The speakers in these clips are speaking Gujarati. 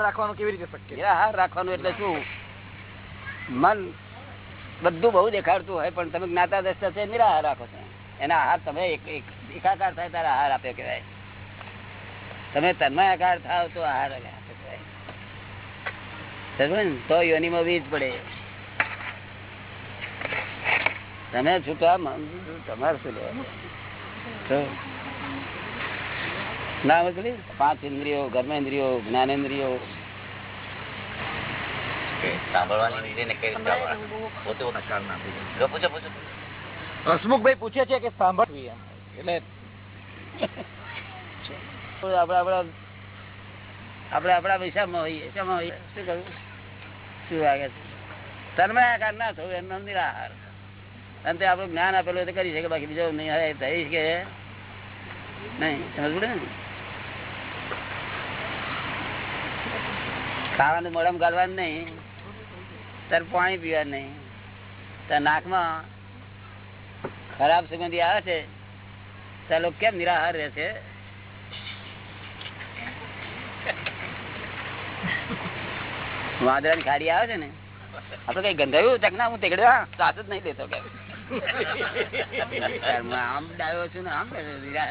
રાખવાનું કેવી રીતે શક્ય? નિરાહાર રાખવાનું એટલે શું? મન બધું બહુ દેખાડતું હોય, પણ તમે જ્ઞાતા દ્રષ્ટા છે, નિરાહાર રાખો છો. એના આહાર તમે એક- એક- એકાકાર થાય ત્યારે આહાર આપ્યો કહેવાય. તમે તન્મય આકાર થાવ તો આહાર? તો યોનીમાં વીજ પડે. તમે છૂટા તમારે શું ના મતલબ પાંચ ઇન્દ્રિયો કર્મેન્દ્રિયો જ્ઞાનેન્દ્રિયો. હસમુખભાઈ પૂછે છે કે સાંભળવી એટલે આપડા આપડા આપડે આપડા પૈસામાં હોઈએ. શેમાં હોઈએ. શું કરવું શું વાગે છે? ના થવું એમ નિરાહાર. અને તે આપણું જ્ઞાન આપેલું તો કરી શકે. બાકી બીજો નહીં હવે થઈ કે નહીં. સમજ પડે ને? ખાવાનું મોડમ ગાલવાનું નહીં. તાર પાણી પીવાનું નહીં. તાર નાકમાં ખરાબ સુગંધી આવે છે. તાર લોકો કેમ નિરાહાર રહે છે? વાદળા ખાડી આવે છે ને? આપડે કઈ ગંધાયું? ચક ના હું તેગડ્યા સાસ જ નહીં દેતો કે આમ ડાયો છું ને આમ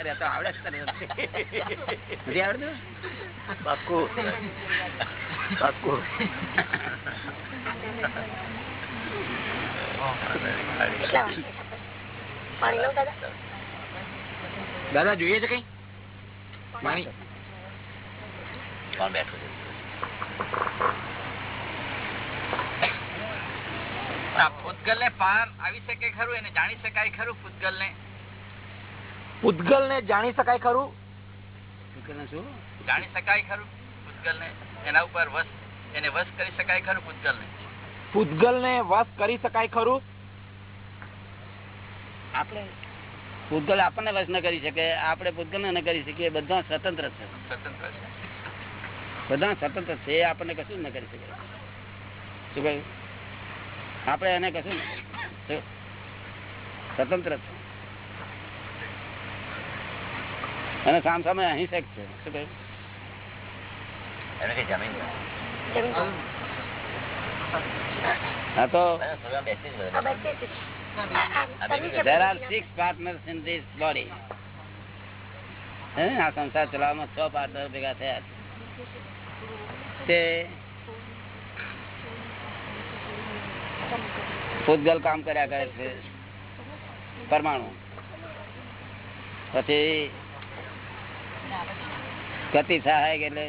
રહેતો આવડે. નથી. આવડતું? પાક્કું. પાક્કું. દાદા. જોઈએ છે કઈ? પાણી? કોણ બેઠું છે પૂતગલ ને પાર આવી શકે ખરું એને જાણી શકાય ખરું પૂતગલ ને પૂતગલ ને જાણી શકાય ખરું? જાણી શકાય ખરું પૂતગલ ને એના ઉપર વસ એને વસ કરી શકાય ખરું પૂતગલ ને પૂતગલ ને વસ કરી શકાય ખરું? આપણે પૂતગલ આપણને વસ ન કરી શકે આપણે પૂતગલ ન કરી શકીએ બધા સ્વતંત્ર છે. સ્વતંત્ર છે. બધા સ્વતંત્ર છે આપણને કશું ન કરી શકે. શું કહ્યું? આપણે એને કશું? સ્વતંત્ર છે. અને સામ સામે અહિંસક છે. શું કહ્યું? હા તો there are six partners in this body. હે? આ સંસાર ચલાવવામાં છ પાર્ટનર ભેગા થયા છે. તે પૂતગલ કામ કર્યા કરે છે. પરમાણુ. પછી ગતિ સહાયક એટલે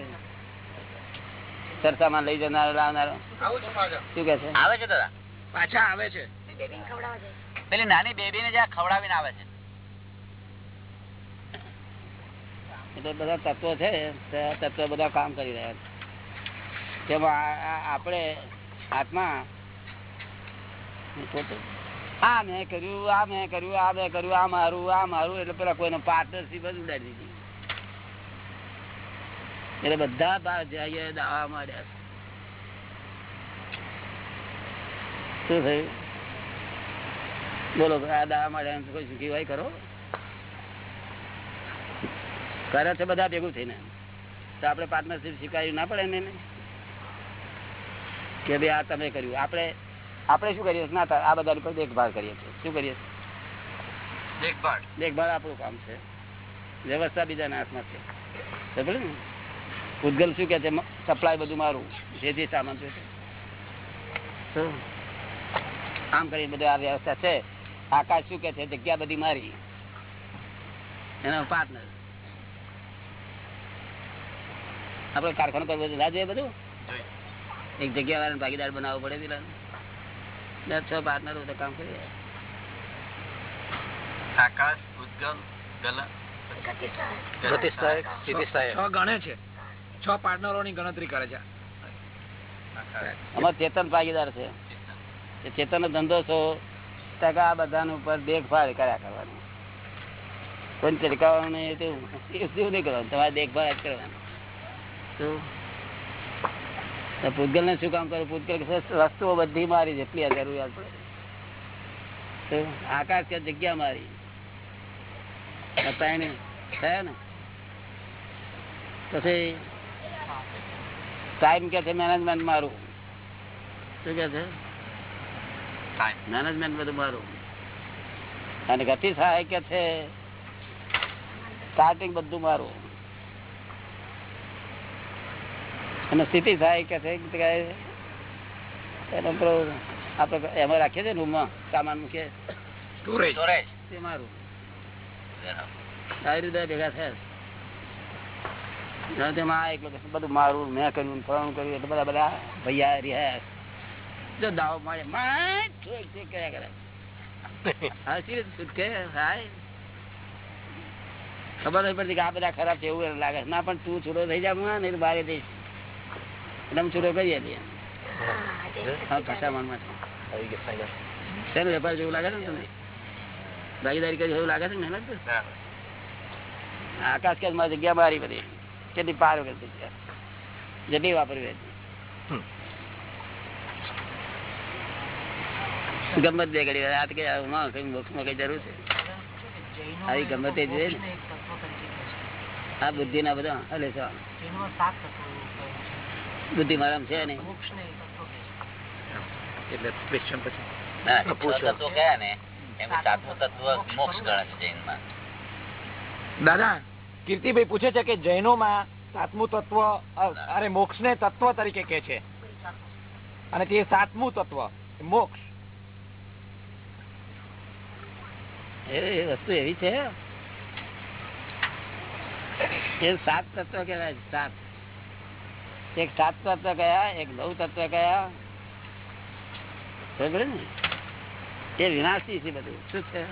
સરસામાં લઈ જનાર લાવનાર. શું કે છે? આવે છે દાદા? પાછા આવે છે. બેબીને ખવડાવવા જાય પેલી નાની બેબી ને જ્યાં ખવડાવીને આવે છે. એટલે બધા તત્વો છે તત્વ બધા કામ કરી રહ્યા છે. તેમાં આપણે આત્મા પોતે આ મેં કર્યું, આ મેં કર્યું, આ મેં કર્યું, આ મારું આ મારું. એટલે પેલા કોઈનો પાર્ટનરશીપ જ ઉડાડી દીધી. એટલે બધા બહાર જઈએ દાવા માંડ્યા શું થયું? બોલો આ દાવા માંડ્યા કોઈ સુખી હોય કરો કરે છે બધા ભેગું થઈને. તો આપણે પાર્ટનરશીપ સ્વીકાર્યું ના પડે ને કે ભાઈ આ તમે કર્યું. આપણે આપણે શું કરીએ? ના આ બધા દેખભાળ કરીએ છીએ. શું કરીએ? છીએ? દેખભાળ. દેખભાળ આપણું કામ છે. વ્યવસ્થા બીજાના હાથમાં છે. સમજ્યું ને? ઉદગલ શું કે છે? સપ્લાય બધું મારું. જે જે સામાન છે આમ કરી બધું આ વ્યવસ્થા છે. આકાશ શું કે છે? જગ્યા બધી મારી. એનો પાર્ટનર આપડે કારખાનું કરવું છે રાજ્ય બધું? એક જગ્યા વાળા ભાગીદાર બનાવવો પડે પેલા દસ છ કામ આકાશ ચેતન ભાગીદાર છે. એ ચેતન નો ધંધો છો ટકા આ બધા ઉપર દેખભાળ કર્યા કરવાની. કોઈ ચડકાવવાનું નહીં તેવું એવું નહીં કરવાનું. તમારે દેખભાળ જ કરવાની. પૂતગલ ને શું કામ કરું ભૂતગલ વસ્તુઓ બધી મારી જેટલી જરૂરિયાત પડે. આકાશ કે જગ્યા મારી? ને. પછી ટાઈમ કે છે મેનેજમેન્ટ મારું? શું કે છે? મેનેજમેન્ટ બધું મારું? અને ગતિ સહાય કે છે? સ્ટાર્ટિંગ બધું મારું. અને સ્થિતિ થાય કે છે એનો આપણે એમાં રાખીએ છીએ રૂમ રૂમમાં સામાન મૂકીએ. સ્ટોરેજ સ્ટોરેજ તે મારું. ભેગા થયા છે. તેમાં એકલો બધું મારું મેં કર્યું ફોન કર્યું એટલે બધા બધા ભૈયા રહ્યા જો દાવ મારે માં કર્યા કરે. હા સી છૂટકે હાય ખબર નહીં પડતી કે આ બધા ખરાબ છે એવું લાગે ના પણ તું છૂટો થઈ જા તો બારે દઈશ છૂટો કરીએ છીએ. વેપાર જેવું લાગે છે ને તમને? ભાગીદારી કરી એવું લાગે છે ને આકાશ કે માં જગ્યા મારી બધી. કેટલી પાર વગર જેટલી વાપરવી હતી ગમત બે ઘડી રાત કે કઈ કઈ જરૂર છે? આવી ગમત એ જોઈએ આ બુદ્ધિ ના બધા હલે છે બુદ્ધિ મારામ છે ને એટલે ક્વેશ્ચન પછી. તત્વો કયા ને? તત્વ મોક્ષ ગણે છે જૈનમાં. દાદા કીર્તિભાઈ પૂછે છે કે જૈનોમાં સાતમું તત્વ અરે મોક્ષ ને તત્વ તરીકે કે છે. અને તે સાતમું તત્વ મોક્ષ. એ વસ્તુ એવી છે. એ સાત તત્વ કેવાય સાત. એક સાત તત્વ કયા એક નવ તત્વ કયા? ને? એ વિનાશી છે બધું. શું છે?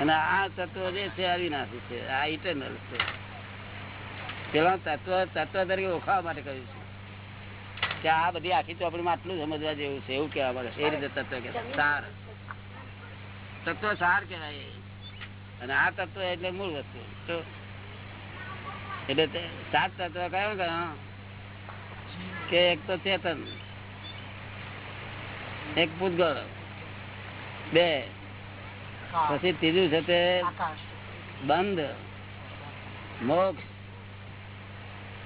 અને આ તત્વ જે છે આ વિનાશી છે આ ઇટરનલ છે. પેલા તત્વ તત્વ તરીકે ઓળખાવા માટે કહ્યું છે. કે આ બધી આખી ચોપડીમાં આટલું સમજવા જેવું છે એવું કહેવા માટે એ રીતે તત્વ કે સાર. તત્વ સાર કહેવાય અને આ તત્વ એટલે મૂળ વસ્તુ. તો એટલે સાત તત્વ કયો કયો કે એક તો ચેતન એક ભૂતગળ બે પછી ત્રીજું છે તે બંધ મોક્ષ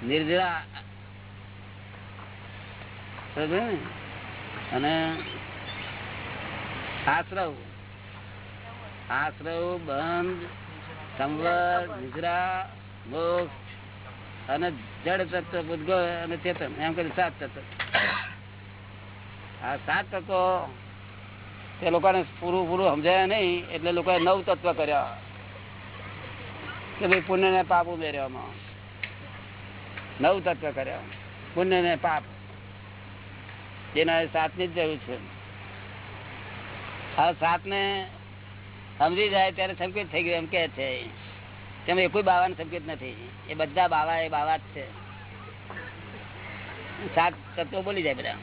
નિર્જરા અને આશ્રવ. આશ્રવ બંધ સંવર નિજરા મોક્ષ અને જડ તત્વ ઉદગો અને ચેતન, એમ કરી સાત તત્વ. આ સાત તત્વો તે લોકોને પૂરું પૂરું સમજાયા નહીં, એટલે લોકોએ નવ તત્વ કર્યા. કે ભાઈ પુણ્ય ને પાપ ઉમેર્યામાં નવ તત્વ કર્યા. પુણ્ય ને પાપ. જેના સાતની જ જરૂર છે. આ સાત ને સમજી જાય ત્યારે સંકેત થઈ ગયો એમ કે છે. તેમાં કોઈ બાવાનો સંકેત નથી. એ બધા બાવા એ બાવા જ છે. સાત તત્વો બોલી જાય બધા.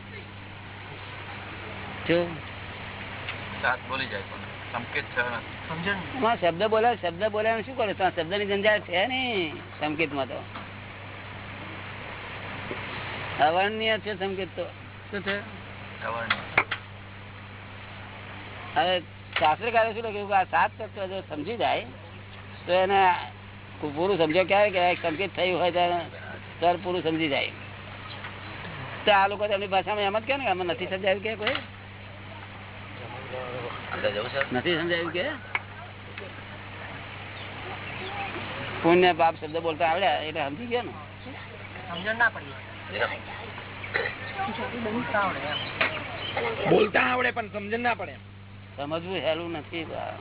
શું? સાત બોલી જાય પણ. સંકેત થયો નથી. એમાં શબ્દ બોલે શબ્દ બોલે શું કરો? તો શબ્દની જંજાળ છે ને સંકેતમાં તો. અવર્ણનીય છે સંકેત તો. શું છે. હવે શાસ્ત્રકારે શું લખ્યું આ સાત તત્વ જો સમજી જાય તો એને પૂરું સમજો ક્યારે કે સંકેત થયું હોય ત્યારે સર પૂરું સમજી જાય. તો આ લોકો તેમની ભાષામાં એમ જ કે ને આમાં નથી સમજાયું કે કોઈ? નથી સમજાયું કે? પુણ્ય પાપ શબ્દ બોલતા આવડ્યા એટલે સમજી ગયા ને? બોલતા આવડે પણ સમજણ ના પડે. સમજવું હેલું નથી બા.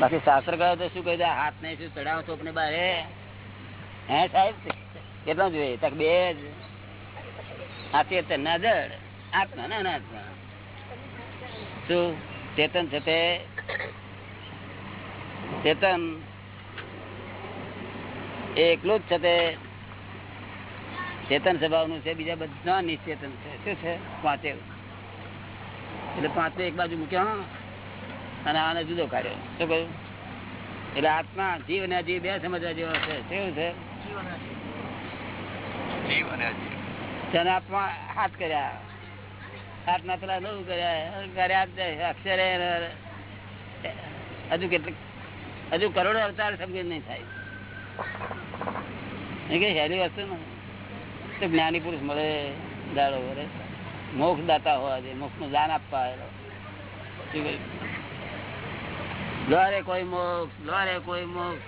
બાકી શાસ્ત્ર કહે તો શું કહ્યું હાથ ને શું ચડાવો છો આપણે બારે. હે સાહેબ? કેટલો જોઈએ? તક બે જ. આ ચેતન ના આત્મા ના આત્મા શું? ચેતન છે તે? ચેતન? એ એકલું જ છે તે? ચેતન સ્વભાવનું છે, બીજા બધા નિશ્ચેતન છે. શું છે? પાંચે એટલે પાંચે એક બાજુ મૂક્યા અને આને જુદો કાઢ્યો. શું કહ્યું? એટલે આત્મા જીવ અને અજીવ બે સમજવા જેવો છે. કેવું છે? જીવ અને અજીવ. તેને આત્મા હાથ કર્યા. હાથના પેલા નવું કર્યા. કર્યા અક્ષરે હજુ કેટલીક હજુ કરોડો અવતાર સમજણ નહીં થાય. કઈ હેરી વસ્તુ ને જ્ઞાની પુરુષ મળે દાડો વરે મોક્ષ દાતા હોવા જોઈએ મોક્ષનું દાન આપવા આવેલો શું કહ્યું? કોઈ મોક્ષ, દ્વારે કોઈ મોક્ષ.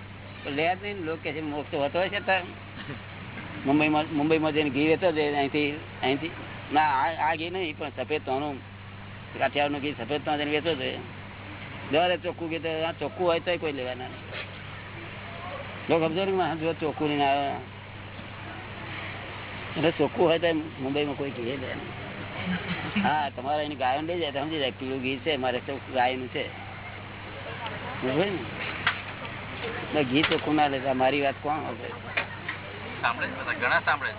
લે નહીં લોકો કે મોક્ષ હોતો છે તાર. મુંબઈમાં મુંબઈમાં જઈને ઘી વેચો જાય અહીંથી અહીંથી. ના, આ ઘી નહીં, પણ સફેદ તોનું કાઠિયાવાડનું ઘી સફેદ તો જઈને વેચો છે દરે ચોખ્ખું ઘી તો ચોખ્ખું હોય તો કોઈ લેવાના નહીં. લોકો સમજો ને જો ચોખ્ખું નહીં આવે. એટલે ચોખ્ખું હોય તો મુંબઈમાં કોઈ ઘી લે હા, તમારે એની ગાયો લઈ જાય તો સમજી જાય પીળું ઘી છે, મારે ગાયનું છે. ને. ઘી ચોખ્ખું ના લેતા મારી વાત કોણ સાંભળે ઘણા સાંભળે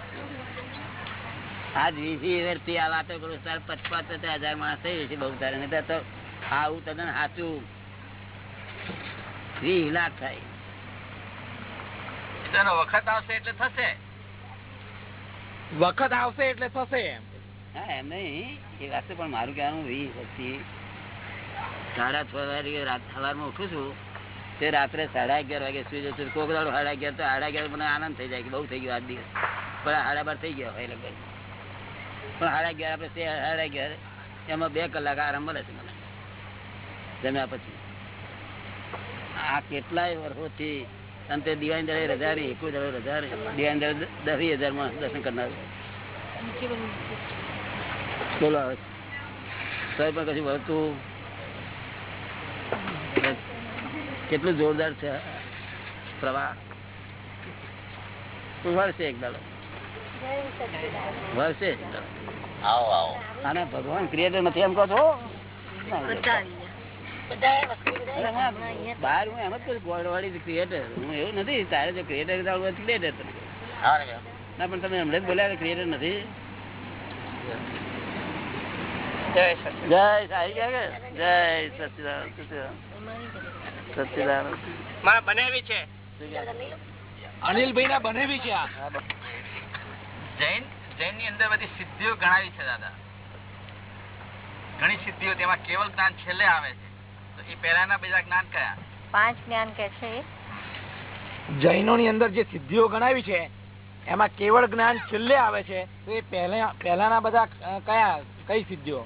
આજ વીસી વર્ષથી આ વાતો કરું તાર પચપાસ હજાર માણસ થઈ જશે બહુ તારે નહીં તો આવું તદ્દન સાચું વીસ લાખ થાય. વખત આવશે એટલે થશે. વખત આવશે એટલે થશે હા એમ નહીં એ વાત પણ મારું કહેવાનું વીસ વર્ષથી સાડા છ વાગે સવારમાં ઉઠું છું, તે રાત્રે સાડા અગિયાર વાગે સુઈ જતું કોક દાડો સાડા અગિયાર તો સાડા અગિયાર મને આનંદ થઈ જાય કે બહુ થઈ ગયો આજ દિવસ. પણ સાડા બાર થઈ ગયા હોય લગભગ. પણ સાડા અગિયાર આપણે સાડા અગિયાર, એમાં બે કલાક આરામ મળે છે મને. જમ્યા પછી. આ કેટલાય વર્ષોથી અંતે દિવાળી દરે રજા નહીં એકું દરે રજા નહીં દિવાળી દરે દસ હજારમાં દર્શન કરનાર બોલો. પણ કશું વળતું કેટલું જોરદાર છે પ્રવાહ. વળશે એક દાડો. વળશે એક દાડો. ભગવાન ક્રિએટર નથી એમ કહો છો? બહાર હું એમ જ કહું ગોળવાળી ક્રિએટર હું એવું નથી તારે જો ક્રિએટર ક્રિએટર ના પણ તમે હમણાં જ બોલ્યા ક્રિએટર નથી. જય કે? જય સચિદાન સચિદાન સચિદાન અનિલભાઈ ના બનેવી છે જૈન જૈનની અંદર બધી સિદ્ધિઓ ગણાવી છે દાદા. ઘણી સિદ્ધિઓ તેમાં કેવલ જ્ઞાન છેલ્લે આવે છે. તો એ પહેલાના બધા જ્ઞાન કયા? પાંચ જ્ઞાન કે છે. જૈનો ની અંદર જે સિદ્ધિઓ ગણાવી છે એમાં કેવળ જ્ઞાન છેલ્લે આવે છે તો એ પહેલા પહેલાના બધા કયા કઈ સિદ્ધિઓ?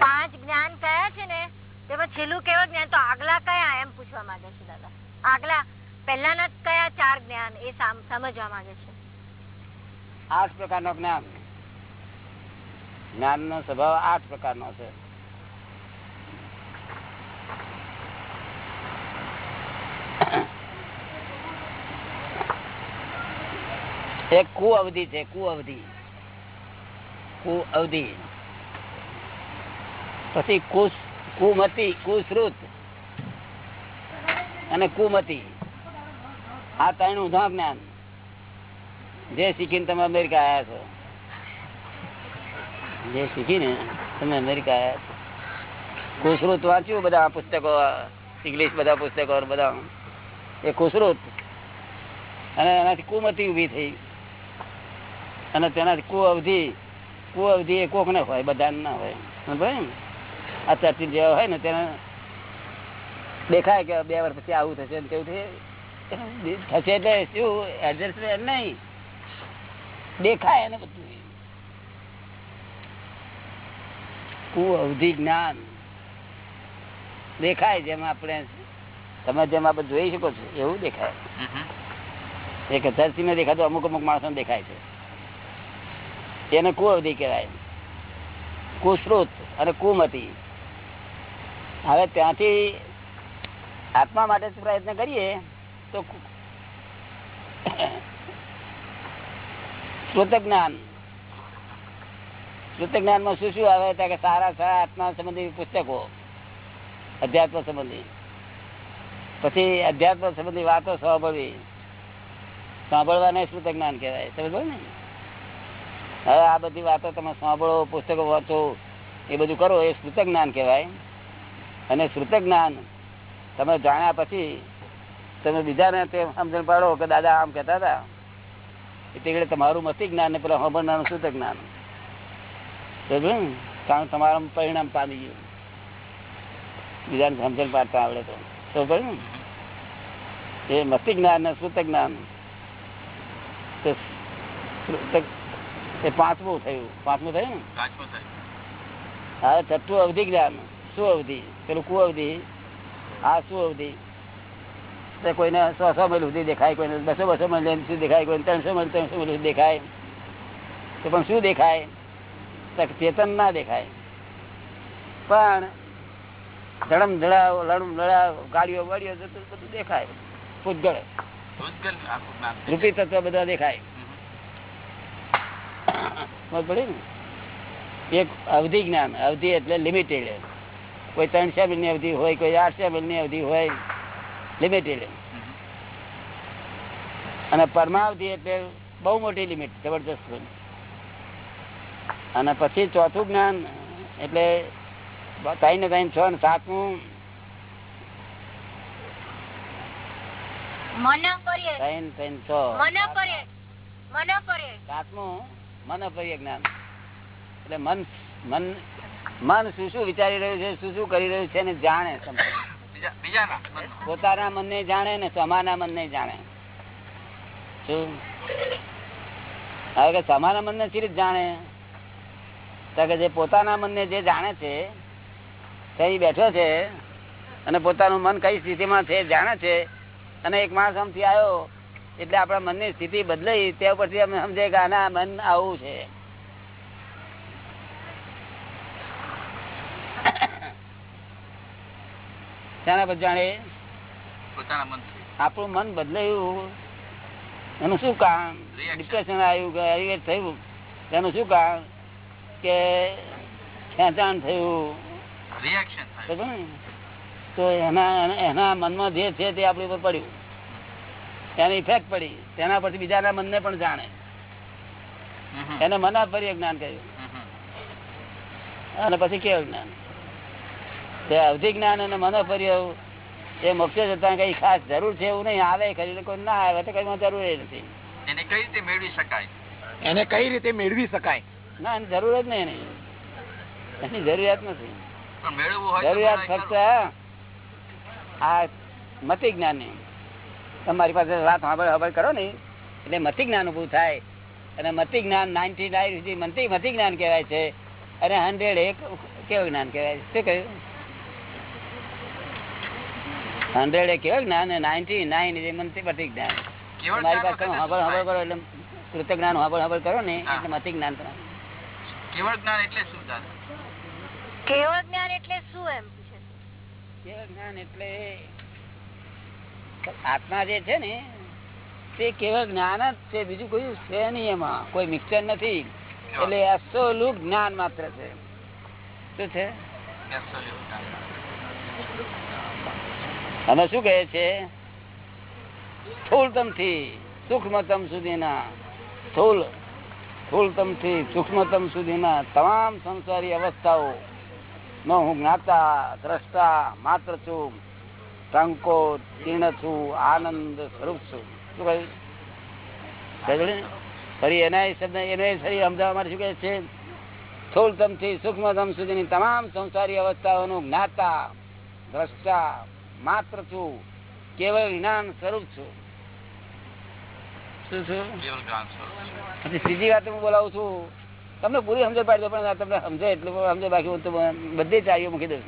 પાંચ જ્ઞાન કયા છે ને? તેમાં છેલ્લું કેવા જ્ઞાન. તો આગલા કયા એમ પૂછવા માંગે છે દાદા? આગલા, પહેલાના કયા ચાર જ્ઞાન એ સમજવા માંગે છે? આઠ પ્રકારનો જ્ઞાન. જ્ઞાન નો સ્વભાવ આઠ પ્રકારનો છે. એક કુ અવધિ છે કુ અવધિ કુ અવધિ પછી કુશ કુમતી, કુશ્રુત અને કુમતી. આ ત્રણ ઉધા જ્ઞાન. જે શીખીને તમે અમેરિકા આવ્યા છો. જે શીખીને તમે અમેરિકા આવ્યા છો. કુશ્રુત વાંચ્યું બધા પુસ્તકો, ઇંગ્લિશ બધા પુસ્તકો બધા. એ કુશ્રુત. અને એનાથી કુમતી ઊભી થઈ. અને તેનાથી કુ અવધિ કુ અવધિ એ કોક ને હોય, બધાને ના હોય. ને? આ ચર્ચી જેવા હોય ને તેને દેખાય કે બે વર્ષ પછી આવું થશે કેવું થશે? થશે એટલે શું? એડજસ્ટમેન્ટ નહીં. દેખાય એને બધું કુ અવધિ જ્ઞાન. દેખાય જેમ આપણે તમે જેમ આપણે જોઈ શકો છો એવું દેખાય. એક ધરતી ને દેખાતો અમુક અમુક માણસો દેખાય છે. એને કુ અવધિ કહેવાય. કુશ્રુત અને કુમતી. હવે ત્યાંથી આત્મા માટે પ્રયત્ન કરીએ તો જ્ઞાન જ્ઞાનમાં શું શું આવે? ત્યાં કે સારા સારા આત્મા સંબંધી પુસ્તકો, અધ્યાત્મ સંબંધી. પછી અધ્યાત્મ સંબંધી વાતો સાંભળવી સાંભળવાને શ્રુત જ્ઞાન કહેવાય. સમજો ને? હવે આ બધી વાતો તમે સાંભળો, પુસ્તકો વાંચો, એ બધું કરો, એ શ્રુત જ્ઞાન કહેવાય. અને શ્રુત જ્ઞાન તમે જાણ્યા પછી તમે બીજાને તે સમજણ પાડો કે દાદા આમ કહેતા હતા. એટલે તમારું મતિ જ્ઞાન ને પેલા સાંભળનારું શુદ્ધ જ્ઞાન કારણ તમારા પરિણામ પામી ગયું. બીજાને સમજણ પાડતા આવડે તો. સમજ્યો ને? એ મતિ જ્ઞાન ને શ્રુત જ્ઞાન એ પાંચમું થયું. પાંચમું થયું ને? પાંચમું થયું. હવે છઠ્ઠું અવધિ જ્ઞાન. શું અવધિ પેલું કુ અવધિ આ શું અવધિ કોઈને સો સો માઇલ સુધી દેખાય કોઈને બસો બસો માઇલ સુધી દેખાય કોઈને ત્રણસો માઇલ ત્રણસો માઇલ સુધી દેખાય. તો પણ શું દેખાય? ચેતન ના દેખાય. પણ ધડમ ધડાવ લડમ લડાવ ગાડીઓ વાડીઓ જતું બધું દેખાય. પૂતગળ રૂપી તત્વ બધા દેખાય. મત પડી ને? એક અવધિ જ્ઞાન અવધિ એટલે લિમિટેડ કોઈ ત્રણસો મિલની અવધિ હોય કોઈ આઠસો મિલની અવધિ હોય લિમિટેડ. અને પરમાવધિ એટલે બહુ મોટી લિમિટ જબરજસ્ત અને પછી ચોથું જ્ઞાન એટલે ત્રણ ને ત્રણ છ ને સાતમું. ત્રણ ત્રણ સાતમું મન જ્ઞાન. એટલે મન મન મન શું શું વિચારી રહ્યું છે શું શું કરી રહ્યું છે ને જાણે પોતાના મન મનને જાણે ને સમાના મનને જાણે. શું? હવે સમાના મનને સી રીતે જાણે. કે જે પોતાના મનને જે જાણે છે તે બેઠો છે અને પોતાનું મન કઈ સ્થિતિમાં છે જાણે છે અને એક માણસ આમથી આવ્યો એટલે આપણા મનની સ્થિતિ બદલાઈ તે પછી અમે સમજે કે આના મન આવું છે. શાના જાણે આપણું મન બદલાયું. એનું શું કારણ ડિપ્રેશન આવ્યું કે એલિવેટ થયું? એનું શું કારણ કે ખેંચાણ થયું. રિએક્શન? તો એના એના મનમાં જે છે તે આપણી ઉપર પડ્યું. એની ઇફેક્ટ પડી. તેના પરથી બીજાના મનને પણ જાણે. એને મના ફરી જ્ઞાન કહ્યું. અને પછી કેવું જ્ઞાન? તે અવધિ જ્ઞાન અને મનોપર્ય એ મોક્ષ જતા કઈ ખાસ જરૂર છે એવું નહીં. આવે ખરી. કોઈ ના આવે તો કઈ જરૂર નથી. એને કઈ રીતે મેળવી શકાય? એને કઈ રીતે મેળવી શકાય? ના એની જરૂર જ નહીં એની. જરૂરિયાત નથી. જરૂરિયાત ફક્ત આ મતિ જ્ઞાનની તમારી પાસે વાત સાંભળ સાંભળ કરો ને. એટલે મતિ જ્ઞાન ઉભું થાય. અને મતિ જ્ઞાન નાઇન્ટી નાઇન સુધી મતિ મતિ જ્ઞાન કહેવાય છે. અને હંડ્રેડ એક કેવું જ્ઞાન કહેવાય? છે શું કહ્યું? હંડ્રેડ એ કેવું જ્ઞાન નાઇન્ટી નાઇન એ મને મતિ જ્ઞાન. મારી તમારી પાસે સાંભળ શું કરો એટલે કૃત જ્ઞાન હબર હબર કરો ને. એટલે મતિ જ્ઞાન તમારે કેવળ જ્ઞાન એટલે શું દાદા કેવળ જ્ઞાન એટલે શું એમ? કેવળ જ્ઞાન એટલે આત્મા જે છે ને તે કેવળ જ્ઞાન જ છે બીજું કોઈ છે નહીં એમાં. કોઈ મિક્સર નથી. એટલે એબ્સોલ્યુટ જ્ઞાન માત્ર છે. શું છે? Absolute જ્ઞાન. અને શું કહે છે? સ્થૂળતમથી સૂક્ષ્મતમ સુધીના સ્થૂળ સ્થૂળતમથી સૂક્ષ્મતમ સુધીના તમામ સંસારી અવસ્થાઓ નો હું જ્ઞાતા, દ્રષ્ટા, માત્ર છું ટંકો તીર્ણ છું, આનંદ સ્વરૂપ છું. શું કહ્યું ફરી એના શબ્દ, એને ફરી સમજાવવા શું કહે છે? સ્થૂળતમથી સૂક્ષ્મતમ સુધીની તમામ સંસારી અવસ્થાઓનું જ્ઞાતા, દ્રષ્ટા માત્ર છું. કેવળ જ્ઞાન સ્વરૂપ છું. ત્રીજી વાત હું બોલાવું છું. તમને પૂરી સમજ પાડી દો પણ તમને સમજે એટલું સમજે બાકી હું તો બધી ચાવીઓ મૂકી દઉં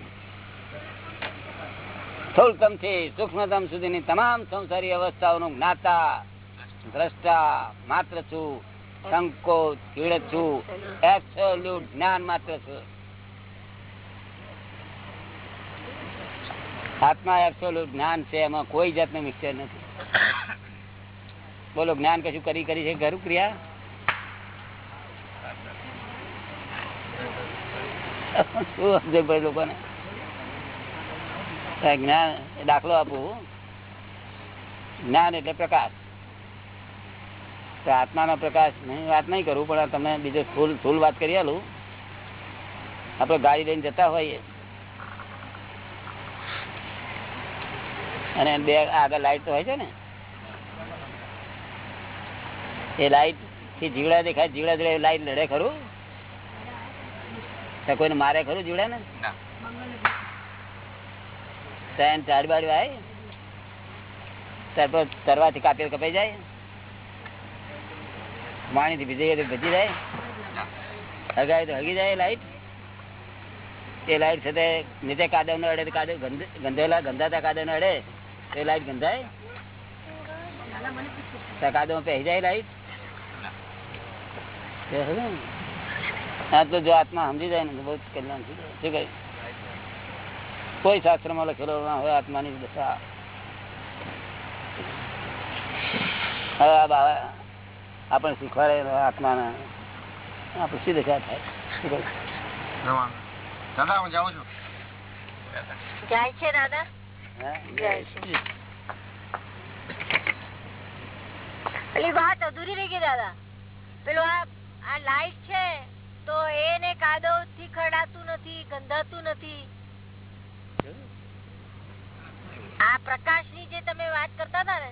સ્થૂળતમથી સૂક્ષ્મતમ સુધીની તમામ સંસારી અવસ્થાઓનું જ્ઞાતા દ્રષ્ટા માત્ર છું. સંકોચ છું. એબ્સોલ્યુટ જ્ઞાન માત્ર છું. આત્મા એબ્સોલ્યુટ જ્ઞાન છે, એમાં કોઈ જાતનું મિક્સર નથી. બોલો, જ્ઞાન કશું કરી કરી છે? ઘરું ક્રિયા? શું સમજે લોકોને? જ્ઞાન દાખલો આપું જ્ઞાન એટલે પ્રકાશ. આત્માનો પ્રકાશ નહીં, વાત નહીં કરું, પણ તમે બીજો ફૂલ સ્થૂલ વાત કરી આલું. આપણે ગાડી લઈને જતા હોઈએ. અને બે આગળ લાઈટ તો હોય છે ને. એ લાઈટથી જીવડા દેખાય જીવડા જોડે લાઈટ લડે ખરું? તો કોઈને મારે ખરું જીવડા ને. ત્રણ ચાર બાર આવે ત્યાર તરવાથી કાપી કપાઈ જાય. પાણી થી ભીજી જાય તો ભજી જાય. હગાય તો હગી જાય લાઈટ એ લાઈટ છે નીચે કાદવ નો અડે કાદવ ગંધેલા ગંધાતા કાદવ નો અડે. એ લાઈટ ગંધાય? સકાદો પહેરી જાય લાઈટ? તો જો આત્મા સમજી જાય ને તો બહુ કલ્યાણ થઈ જાય. શું કહ્યું કોઈ શાસ્ત્રમાં લખેલો ના હોય આત્માની દશા. હવે આ બાબા આપણે શીખવાડે આત્માના. આપણે શી દશા થાય? દાદા હું જાઉં છું. જાય છે દાદા. પેલી વાત અધૂરી રહી ગઈ દાદા. પેલું આ આ લાઈટ છે તો એને કાદવથી ખરડાતું નથી ગંધાતું નથી. આ પ્રકાશની જે તમે વાત કરતા હતા ને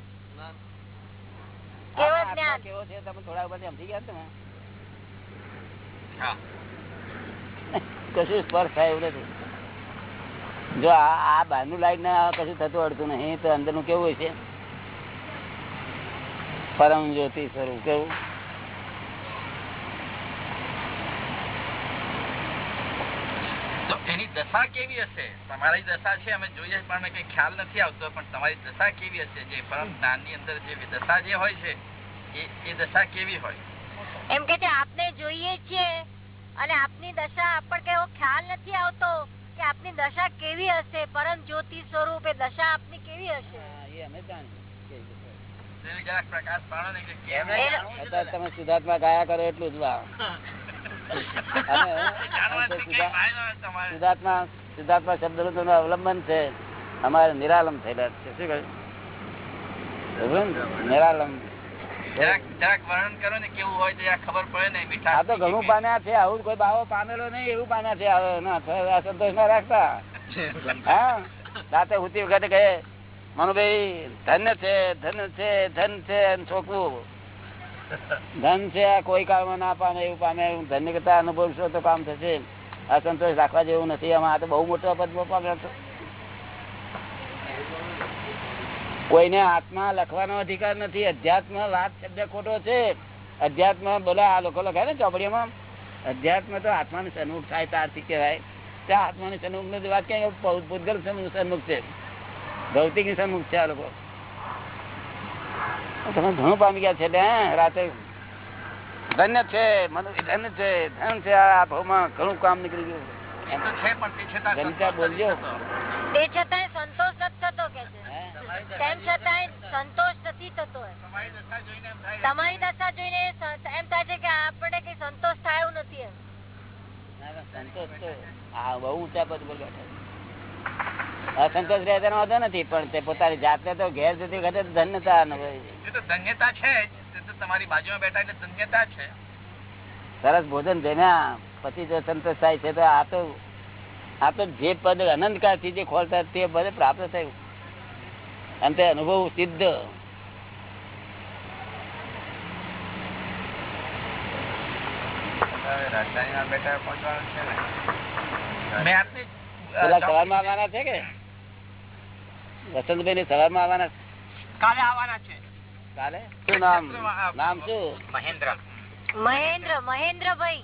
આત્મા જ્ઞાન? કેવો છે તમે થોડા બધા સમજી ગયા તમે? હા. કશું સ્પર્શ થાય એવું નથી. જો આ આ બહારનું લાઈટ ના કશું થતું અડતું નહીં. તો અંદરનું કેવું હોય છે પરમ જ્યોતિ સ્વરૂપ કેવું એની દશા કેવી હશે? તમારી દશા છે અમે જોઈએ પણ કઈ ખ્યાલ નથી આવતો પણ તમારી દશા કેવી હશે? જે પરમ જ્ઞાનની અંદર જે દશા જે હોય છે એ એ દશા કેવી હોય? એમ કે આપને જોઈએ છીએ અને આપની દશા આપણને એવો ખ્યાલ નથી આવતો. કે આપની દશા કેવી હશે? પરમ જ્યોતિ સ્વરૂપે દશા આપની કેવી હશે? એ અમે જાણીએ તમે સુધાર્થમાં ગાયા કરો એટલું જ સુધાર્થમાં સુધાર્થમાં શબ્દનું અવલંબન છે. અમારે નિરાલમ થયેલા છે. શું કહ્યું? નિરાલમ ઘણું પામ્યા છે આવું કોઈ બાવો પામેલો નહીં એવું પામ્યા છે હવે ના થ- આ સંતોષ ના રાખતા. હા? રાતે ઉતી વખતે કહે મનુભાઈ ધન્ય છે ધન્ય છે ધન છે છોકવું ધન છે આ કોઈ કાળમાં ના પામે એવું પામે ધન્ય કરતા અનુભવશો તો કામ થશે. અસંતોષ રાખવા જેવું નથી આમાં આ તો બહુ મોટો પદ પામ્યો હતો કોઈને આત્મા લખવાનો અધિકાર નથી. અધ્યાત્મ વાત શબ્દ ખોટો છે. અધ્યાત્મ બોલા આ લોકો લખાય ને ચોપડીમાં અધ્યાત્મ તો આત્માને સન્મુખ થાય તારથી કહેવાય. ત્યાં આત્માને સન્મુખ નથી વાત ક્યાંય ભૂતગલ સન્મુખ છે. ભૌતિક સન્મુખ છે આ લોકો. તમે ઘણું પામી ગયા છે રાતે ધન્ય છે મનુષ્ય ધન્ય છે ધન છે. આ ભાવમાં ઘણું કામ નીકળી ગયું. એમ તો છે પણ તે છતાં બોલજો. તે છતાં સંતોષ નથી થતો કે છે? તેમ છતાંય સંતોષ નથી થતો તમારી દશા જોઈને એમ થાય છે કે આપણે કઈ સંતોષ થાય નથી. અસંતોષ રહે તેનો વાંધો નથી પણ તે પોતાની જાતને તો ઘેર જતી વખતે ધન્યતા અનુભવે તો ધન્યતા છે જ તે તો તમારી બાજુમાં બેઠા એટલે ધન્યતા છે. સરસ ભોજન જમ્યા પછી જો સંતોષ થાય છે તો આ તો આ તો જે પદ અનંતકાળથી જે ખોલતા તે પદ પ્રાપ્ત થયું. અને તે અનુભવ સિદ્ધ. મેં આવવાના છે કે? વસંતભાઈ ની સવારમાં આવવાના? કાલે આવવાના છે. કાલે? શું નામ? નામ શું? મહેન્દ્ર. મહેન્દ્ર મહેન્દ્રભાઈ.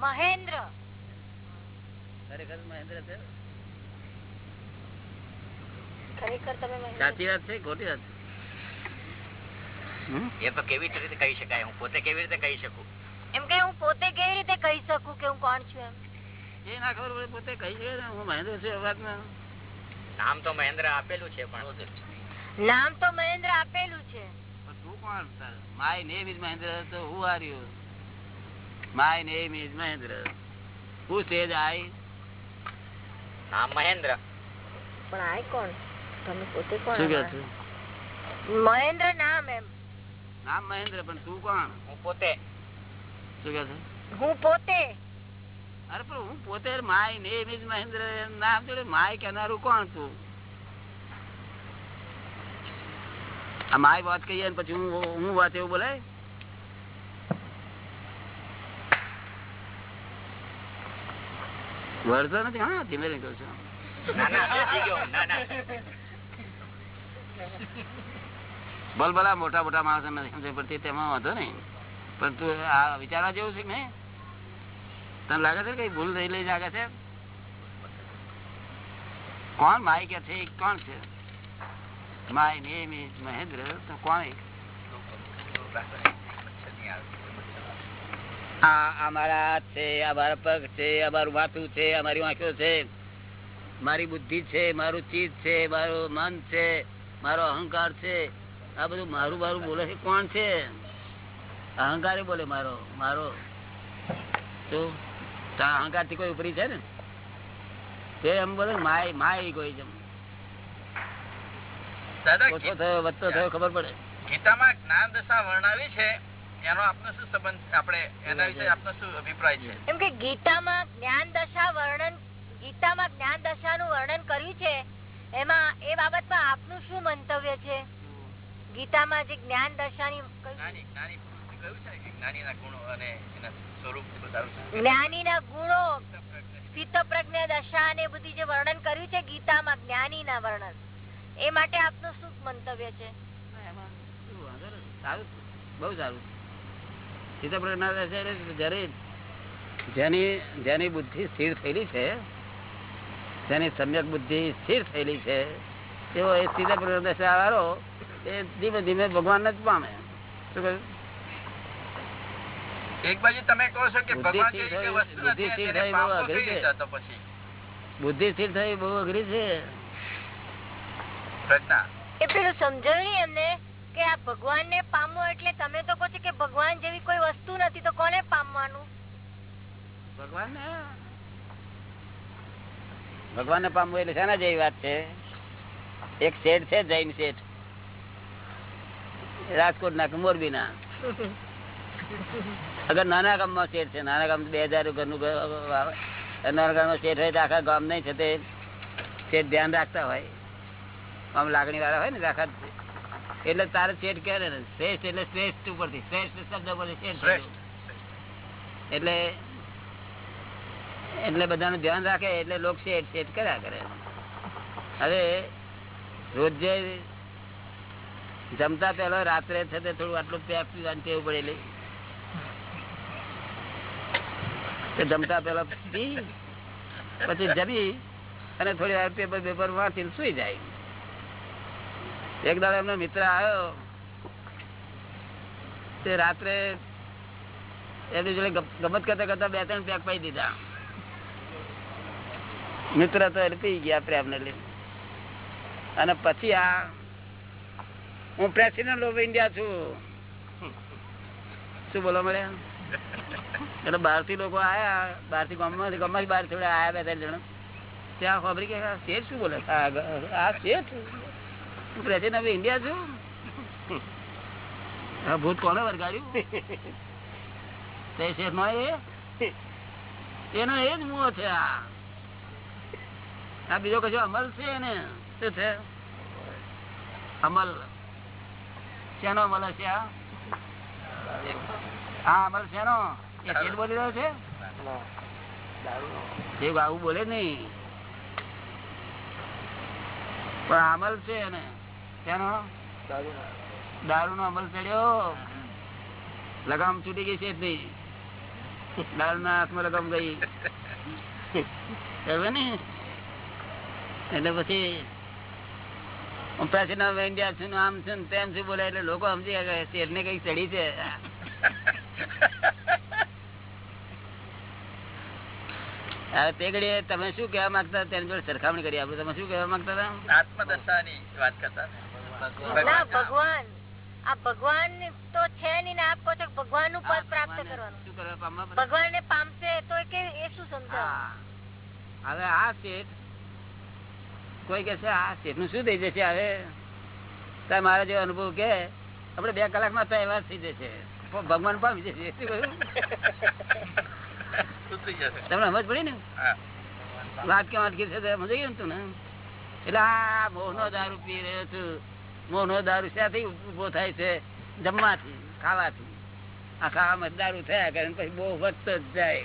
મહેન્દ્ર. ખરેખર મહેન્દ્ર છે? સાચી વાત છે ખોટી વાત છે? એ તો કેવી રીતે કહી શકાય? હું પોતે કેવી રીતે કહી શકું? એમ કે હું પોતે કેવી રીતે કહી શકું કે હું કોણ છું એમ? એ ના ખબર પડે પોતે કહી શકે ને હું મહેન્દ્ર છું વાતમાં. નામ તો મહેન્દ્ર આપેલું છે પણ નામ તો મહેન્દ્ર આપેલું છે. પણ તું કોણ? માય નેમ ઇઝ મહેન્દ્ર તો હું are you my name is Mahendra. Who says I નામ મહેન્દ્ર. પણ આઈ કોણ? તમે પોતે કોણ મહેન્દ્ર નામ એમ. નામ મહેન્દ્ર પણ તું કોણ? હું પોતે. શું કે છે હું પોતે. અરે પણ હું પોતે માય નેમ ઇઝ મહેન્દ્ર નામ જોડે માય કેનારું કોણ તું? આ માય વાત કહીએ પછી હું હું વાત એવું બોલાય? વળતો નથી? હા ધીમે છું. ના ના. ના ના ભલભલા મોટા મોટા માણસો તેમાં વાંધો નહીં. પણ તું આ વિચારવા જેવું છે કે તને લાગે છે કઈ ભૂલ થઈ લઈ લાગે છે? કોણ માય કે છે? કોણ છે? My name Mahendra. તો કોણ? આ આ મારા હાથ છે, આ મારા પગ છે, આ મારું માથું છે અમારી મારી આંખો છે. મારી બુદ્ધિ છે, મારું ચીજ છે, મારું મન છે. મારો અહંકાર છે. આ બધું મારું મારું બોલે છે. કોણ છે? અહંકાર બોલે મારો. મારો. તો અહંકારથી કોઈ ઉપરી છે ને? તે એમ બોલે માય માય કોઈ ઓછો થયો વધતો થયો ખબર પડે. ગીતામાં જ્ઞાન દશા વર્ણવી છે. એનો આપનો શું સંબંધ આપણે એના વિશે આપનો શું અભિપ્રાય છે? એમ કે ગીતામાં જ્ઞાન દશા વર્ણન ગીતામાં જ્ઞાન દશાનું વર્ણન કર્યું છે. એમાં એ બાબતમાં આપનું શું મંતવ્ય છે? ગીતામાં જે જ્ઞાન દર્શાની જ્ઞાની જ્ઞાનીના ગુણો અને એના સ્વરૂપ બતાવ્યું છે. જ્ઞાનીના ગુણો સ્થિત પ્રજ્ઞ દશા અને બધી જે વર્ણન કર્યું છે ગીતામાં જ્ઞાનીના વર્ણન એ માટે આપનું શું મંતવ્ય છે? નથી. સારું દશા એટલે જેની જેની બુદ્ધિ સ્થિર થયેલી છે જેની સમ્યક બુદ્ધિ સ્થિર થયેલી છે તેઓ એ સ્થિર દશા વાળો એ ધીમે ધીમે ભગવાન જ પામે. શું કહ્યું? એક બાજુ તમે કહો છો કે ભગવાન સ્થિર જેવી કોઈ થઈ- વસ્તુ બુદ્ધિ સ્થિર થઈ બહુ અઘરી છે. રીતે તો પછી? બુદ્ધિ સ્થિર થઈ બહુ અઘરી છે. પ્રજ્ઞા. એ પેલું સમજણી એમને કે આ ભગવાન ને પામવું એટલે તમે તો કહો છો કે ભગવાન જેવી કોઈ વસ્તુ નથી તો કોને પામવાનું? ભગવાન ભગવાન ને પામવું એટલે શાના જેવી વાત છે. એક શેઠ છે જૈન શેઠ. રાજકોટ ના મોરબી ના અગર નાના ગામમાં શેઠ છે નાના ગામ બે હજાર ઘરનું. નાના ગામમાં શેઠ હોય તો આખા ગામ નહીં છે તે. શેઠ ધ્યાન રાખતા હોય. આમ લાગણી વાળા હોય ને રાખા એટલે તારે શેઠ કહે ને? શ્રેષ્ઠ એટલે શ્રેષ્ઠ ઉપરથી. શ્રેષ્ઠ શબ્દ ઉપરથી શેઠ એટલે એટલે બધાનું ધ્યાન રાખે, એટલે લોક શેઠ શેઠ કર્યા કરે. હવે રોજ જમતા પેલા રાત્રે થતા થોડું આટલું પેપ પીવાનું ટેવ પડેલી. જમતા પેલા પી, પછી જમી અને થોડી વાર પેપર પેપર વાંચીને સુઈ જાય. એક દાડો એમનો મિત્ર આવ્યો, તે રાત્રે એમની જોડે ગમત કરતા કરતા બે ત્રણ પેક પાઈ દીધા. મિત્ર તો એટલે ગયા પ્રેમને અને પછી આ હું પ્રેસિડેન્ટ ઓફ ઇન્ડિયા છું. શું બોલો મળે? એટલે બહારથી લોકો આયા બહારથી ગામમાં ગામમાં બહાર થોડા આયા બે ત્રણ જણા. ત્યાં ખબર કે શું બોલે? આ શેઠ? હું પ્રેસિડેન્ટ ઓફ ઇન્ડિયા છું. આ ભૂત કોને વરગાડ્યું? તે શેઠ નો એનો એ જ મોહ છે આ. આ બીજો કશો અમલ છે ને? શું છે? અમલ. શેનો અમલ હશે આ? હા અમલ શેનો? એ શેઠ બોલી રહ્યો છે? એ આવું બોલે નહીં. પણ અમલ છે ને શેનો? દારૂ નો અમલ ચડ્યો. લગામ છૂટી ગઈ છે જ નહીં. દારૂ ના હાથમાં લગામ ગઈ. ને? એટલે પછી હું પ્રેસિડન્ટ ઓફ ઇન્ડિયા છું આમ છું તેમ છું બોલે એટલે લોકો સમજી ગયા શેર ને કઈ ચડી છે. તે ઘડીએ તમે શું કેવા માંગતા તેની જોડે સરખામણી કરી આપડે તમે શું કેવા માંગતા હતા? આત્મદશાની વાત કરતા ભગવાન. આ ભગવાન તો છે નહીં ને આપ કહો છો ભગવાનનું પદ પ્રાપ્ત કરવાનું. શું કરવા પામવા પડે? ભગવાન ને પામશે તો એ કે એ શું સમજાવ? હવે આ શેઠ કોઈ કે છે આ શેઠનું શું થઈ જશે હવે? તારે મારા જેવો અનુભવ કે આપડે બે કલાકમાં તો એવા થઈ જશે. ભગવાન પામી જશે તમને સમજ પડી ને. વાત કે વાત છે સમજાઈ ગયું તું ને? એટલે આ મોહનો દારૂ પી રહ્યો છું. મોહનો દારૂ ત્યાંથી ઊભો થાય છે જમવાથી ખાવાથી. આ ખાવામાં દારૂ થયા કરે પછી બહુ વધતો જ જાય.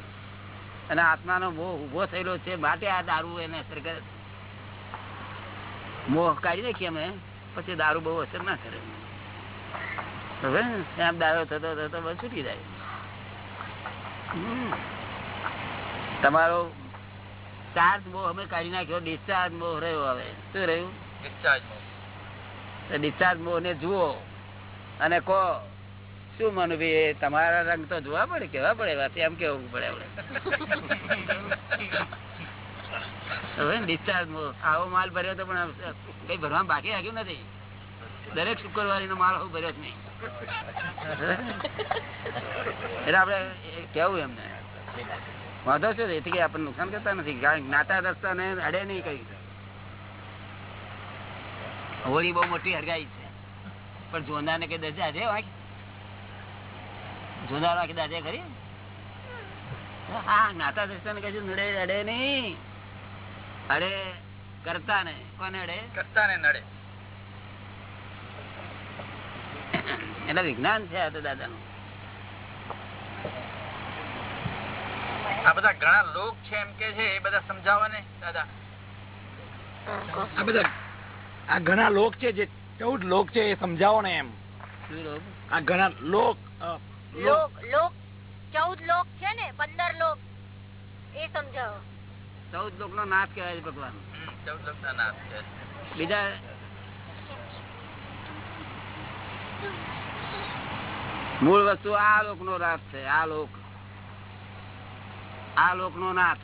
અને આત્માનો બહુ ઊભો થયેલો છે માટે આ દારૂ એને અસર કરે છે. મોહ કાઢી નાખીએ અમે પછી દારૂ બહુ અસર ના કરે. હવે આમ થતો થતો બસ છૂટી જાય. તમારો ચાર્જ બહુ અમે કાઢી નાખ્યો ડિસ્ચાર્જ બહુ રહ્યો હવે. શું રહ્યું? ડિસ્ચાર્જ બહુ. ને જુઓ અને કહો શું મનુ ભાઈ તમારા રંગ તો જોવા પડે કેવા પડે વાત એમ કેવું પડે. આપણે દરેક શુક્રવારી નો માલ આવો ભર્યો જ એટલે આપડે કેવું એમને? વાંધો છે એથી કઈ આપણને નુકસાન કરતા નથી. નાતા રસ્તા ને અડે નહીં કઈ. હોળી બહુ મોટી હરગાઈ છે. પણ જોનાર ને કઈ દજા છે વાંક? જોનાર આખી દાદા ખરી હા નાતા દસ્તા ને કશું અડે નહીં. અડે કરતા ને કોને અડે? કરતા ને નડે. એટલે વિજ્ઞાન છે આ તો દાદા નું આ બધા ઘણા લોક છે એમ કે છે એ બધા સમજાવો ને દાદા. આ બધા આ ઘણા લોક છે જે ચૌદ લોક છે એ સમજાવો ને એમ. આ ઘણા લોક. લોક લોક ચૌદ લોક છે ને પંદર લોક. એ સમજાવો. ચૌદ લોક નો નાશ કહેવાય છે ભગવાન. ચૌદ લોક ના નાશ છે. બીજા મૂળ વસ્તુ આ લોક નો રાત છે આ લોક. આ લોક નો નાથ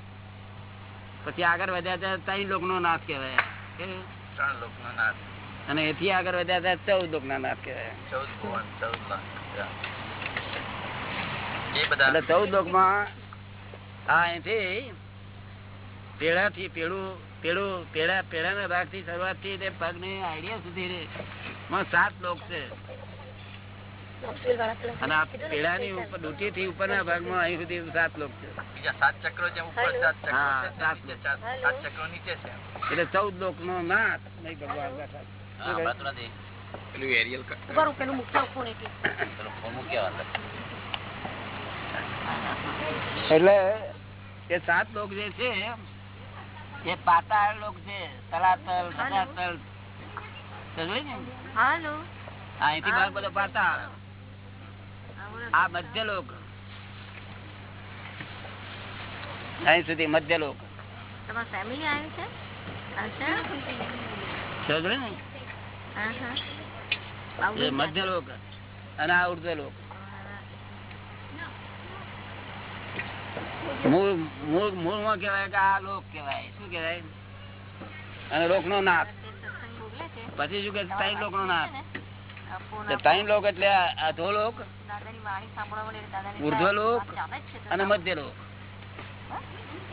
પછી આગળ વધ્યા ત્યાં ત્રણ લોક નો નાથ કેવાય ત્રણ લોક નો નાથ અને એથી આગળ વધ્યા ત્યાં ચૌદ લોક ના નાથ કેવાય ચૌદ લોકમાં હા અહીંથી પેડા થી પેડું પેડું પેડા પેડાના ભાગથી શરૂઆતથી તે પગ ને આઈડિયા સુધી માં સાત લોક છે. નોક્સવિલ વાળા પેલા અને આ પેડાની ઉપર ડૂટી થી ઉપરના ભાગમાં અહીં સુધી સાત લોક છે. બીજા સાત ચક્રો જેમ ઉપર સાત ચક્રો છે સાત સાત ચક્રો નીચે છે. એટલે ચૌદ લોક નો નાથ નહીં ભગવાન પેલું એરિયલ ઉપર પેલું મૂકતા ફોન એટલે ફોન મૂક્યો એટલે એ સાત લોક જે છે એ પાતાળ લોક છે તલાતલ હાલો. અહીંથી બહાર બધો પાતાળ. આ મધ્ય લોક. અહીં સુધી મધ્ય લોક. મધ્ય લોક અને આ ઉર્ધ્વ લોક. મૂળ અને મધ્ય લોક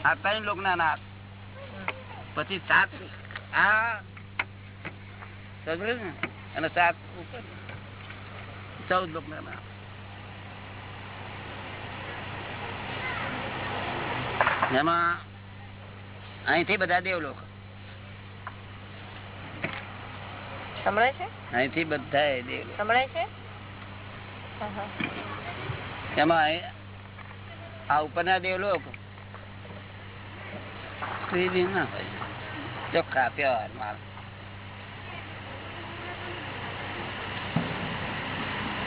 આ ત્રણ લોક ના નાથ. પછી સાત, આ અને સાત ચૌદ લોક ના નાથ. એમાં અહીંથી બધા દેવલોક. સંભળાય છે? અહીંથી બધા દેવલોક. સંભળાય છે? હા, હા. એમાં આ ઉપરના દેવલોક સ્ત્રીલિંગ ના હોય ચોખ્ખા પ્યોર માલ.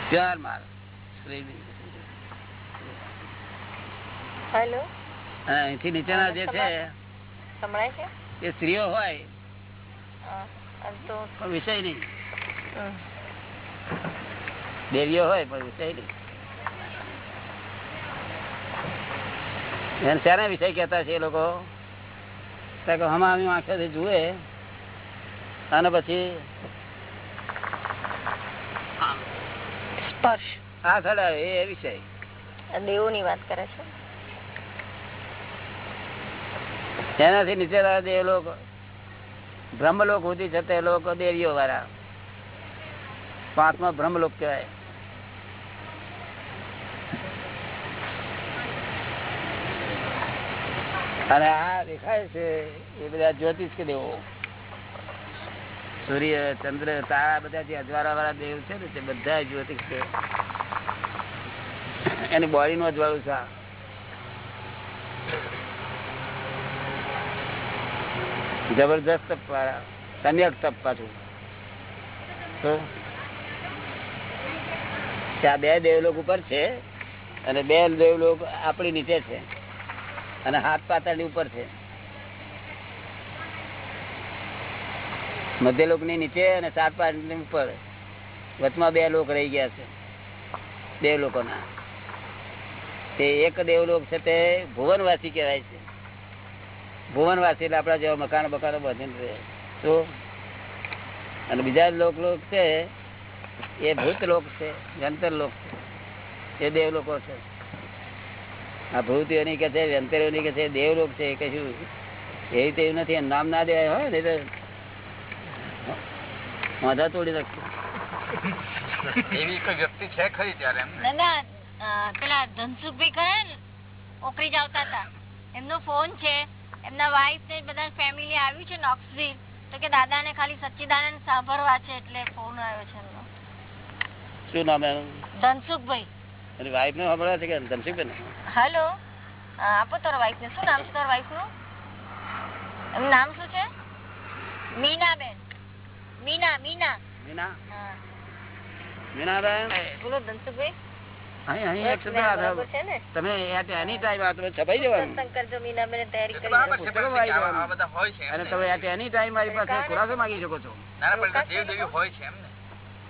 પ્યોર માલ સ્ત્રીલિંગ હેલો. અહીંથી નીચેના જે છે એ સ્ત્રીઓ હોય પણ વિષય નહીં. દેવીઓ હોય પણ વિષય નહીં. શાના વિષય કહેતા છે એ લોકો? હમામી આંખોથી જુએ અને પછી સ્પર્શ. હા હડાવે એ વિષય. દેવોની વાત કરે છે? એનાથી નીચે એ લોકો, બ્રહ્મલોક સુધી છે એ લોકો દેવીઓ વાળા. પાંચમા બ્રહ્મલોક કહેવાય. અને આ દેખાય છે, એ બધા જ્યોતિષ કે દેવો. સૂર્ય, ચંદ્ર, તારા બધા જે અજવાળા વાળા દેવ છે ને, તે બધા જ્યોતિષ છે. એની બોડી નું અજવાળું છે જબરદસ્ત તપ વાળા સમ્યક તપ પાછું આ બે દેવલોક ઉપર છે અને બે દેવલોક આપણી નીચે છે અને હાથ પાતાળની ઉપર છે. મધ્યલોકની નીચે અને સાત પાતાળની ઉપર. વચમાં બે લોક રહી ગયા છે, દેવલોકોના. તે એક દેવલોક છે તે ભુવનવાસી કહેવાય છે. ભુવનવાસી એટલે આપડા જેવા મકાનો બકાનો બધીને રહે. તો અને બીજા લોક લોક છે એ ભૂત લોક છે જંતર લોક છે એ દેવ લોકો છે. આ ભૂતિઓની કે છે વ્યંતરોની કે છે દેવ લોક છે એ કશું એવી તેવું નથી નામ ના દેવાય હોય ને તો માધા તોડી નાખશે. એવી કોઈ વ્યક્તિ છે ખરી ત્યારે ને? પેલા ધનસુખભાઈ ખરા ઓકરી જ આવતા હતા. એમનો ફોન છે એમના વાઈફ ને બધા ફેમિલી આવ્યું છે નોક્સવિલ. તો કે દાદા ને ખાલી સચ્ચિદાનંદ સાંભળવા છે એટલે ફોન આવ્યો છે એમનો. શું નામ એનું? ધનસુખભાઈ. એની વાઈફ ને સાંભળવા છે કે ધનસુખભાઈ હેલો આપો તારા વાઈફ ને. શું નામ છે તારા વાઈફનું? એમનું નામ શું છે? મીનાબેન. મીના મીના. મીના? હા. મીનાબેન? બોલો ધનસુખભાઈ. તમે એની ટાઈમ આ તમે છપાઈ જવાનું સત્સંગ કરજો મીનાબેન તૈયારી એ તો કરી બરાબર છે પુસ્તકો પણ કે આવા- વાંચવાનું. આવા બધા હોય છે એમ અને તમે એની ટાઈમ મારી પાસે ખુલાસો માંગી શકો છો ના ના, પણ દેવ દેવી હોય છે ને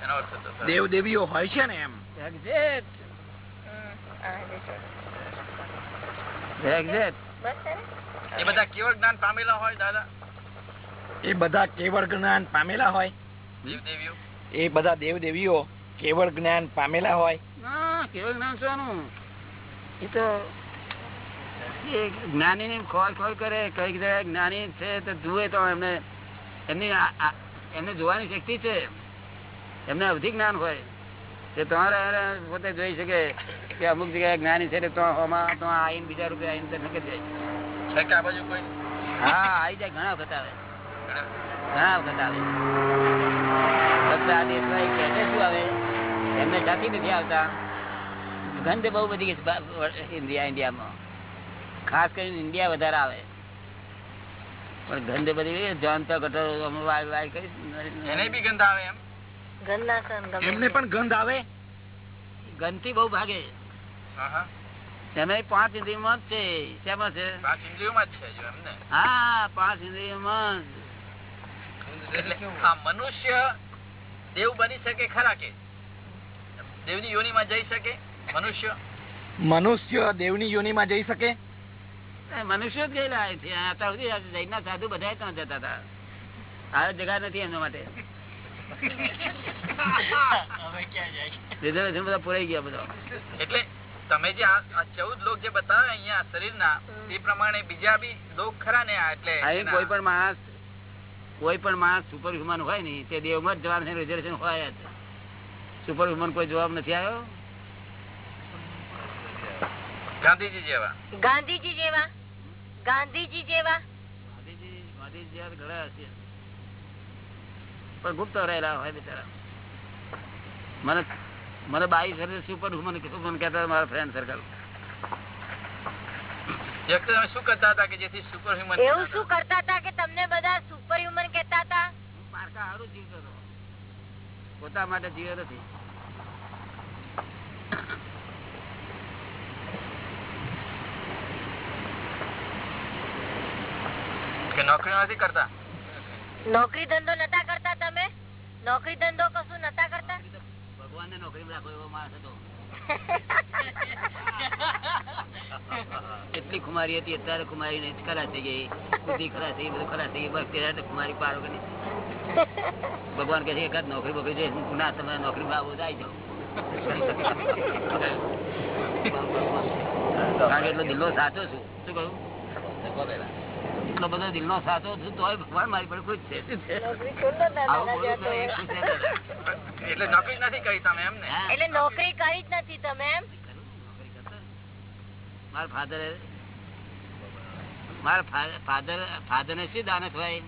એનો અર્થ તો થયો. દેવ દેવીઓ હોય છે ને એમ Exit. હમ. હા, જજો. Exit. બસ છે ને એ બધા કેવળ જ્ઞાન પામેલા હોય દાદા એ બધા કેવળ જ્ઞાન પામેલા હોય દેવ દેવીઓ એ બધા દેવ દેવીઓ કેવળ જ્ઞાન પામેલા હોય? કેવળ જ્ઞાન શાનું? એ તો જ્ઞાની ની ખોલ ખોલ કરે કંઈક જ્ઞાની છે તો જુએ તો એમને એમની એમને જોવાની શક્તિ છે. એમને અવધિ જ્ઞાન હોય. તે તમારે પોતે જોઈ શકે કે અમુક જગ્યાએ જ્ઞાની છે તો આમાં તો આઈને બીજા રૂપિયા આઈને દર્શન કરી જાય છે આ બાજુ કોઈ? હા આવી જાય ઘણા વખત આવે. ઘણા- વખત આવે. ફક્ત દેશમાં એક કહેતે શું આવે. એમને જાતિ નથી આવતા. ગંધ બહુ બધી ઇન્ડિયા ઇન્ડિયામાં. ખાસ કરીને ઇન્ડિયા વધારે આવે. પણ ગંધ બધી જાણતા ગટર વાય વાય કરી એને બી ગંધ આવે એમ? એમને પણ ગંધ આવે? ગંધથી બહુ ભાગે. હા હા પાંચ ઇન્દ્રિયમાં જ છે. શેમાં છે? પાંચ ઇન્દ્રિયોમાં જ છે જો હા પાંચ ઇન્દ્રિયમાં એટલે મનુષ્ય દેવ બની શકે ખરા કે? દેવની યોનીમાં જઈ શકે? મનુષ્ય? મનુષ્ય દેવની યોનિમાં જઈ શકે? મનુષ્યો જ ગયેલા છે. અત્યાર સુધી જૈનના સાધુ બધા ત્યાં જતા હતા. આ જગા નથી એમના માટે. રિઝર્વેશન બધા પુરાઈ ગયા બધા. એટલે તમે જે આ ચૌદ લોક જે બતાવે અહીંયા શરીરના એ પ્રમાણે બીજા બી લોક ખરા ને એટલે કોઈ પણ માણસ કોઈ પણ માણસ સુપર હ્યુમન હોય ને તે દેવમાં જ જવાનું રિઝર્વેશન હોય જ. સુપર હ્યુમન કોઈ જવાબ નથી આવ્યો? ગાંધીજી જેવા. ગાંધીજી જેવા. ગાંધીજી જેવા. ગાંધીજી ગાંધીજી જેવા ઘણા હશે. પણ ગુપ્ત રહેલા હોય બિચારા. મને મને બાવીસ વર્ષ સુપર હ્યુમન હ્યુમન કહેતા હતા મારા ફ્રેન્ડ સર્કલ શું કરતા હતા કે જેથી સુપર હ્યુમન એવું શું કરતા હતા કે તમને બધા સુપર હ્યુમન કહેતા હતા? હું પારકા હારું જીવતો હતો. પોતા માટે જીવ્યો નથી. નોકરી નથી કરતા? નોકરી ધંધો નતા કરતા તમે? નોકરી ધંધો કશું નતા કરતા? ભગવાન ને નોકરી રાખો એવો માણસ હતો. એટલી ખુમારી હતી અત્યારે ખુમારી ને ખરા થઈ ગઈ. બુદ્ધિ ખરા થઈ બધું ખરા થઈ બસ ત્યારે ખુમારી પારો કરી ભગવાન કહે છે એકાદ નોકરી બોકરી છે હું ના તમે નોકરી માં આવું જાય જાઉં કારણ કે એટલો દિલ્લો સાચો છું. શું કહ્યું એટલો બધો દિલનો સાચો છું તો ભગવાન મારી પર ખુશ છે. શું છે? નોકરી છોડો આવું બોલું તો એ ખુશ રહે દાદા. એટલે નોકરી નથી કરી તમે એમ ને? એટલે નોકરી કરી જ નથી તમે એમ? મારા ફાધર મારા ફાધર ફાધર ને શું દાનત હોય?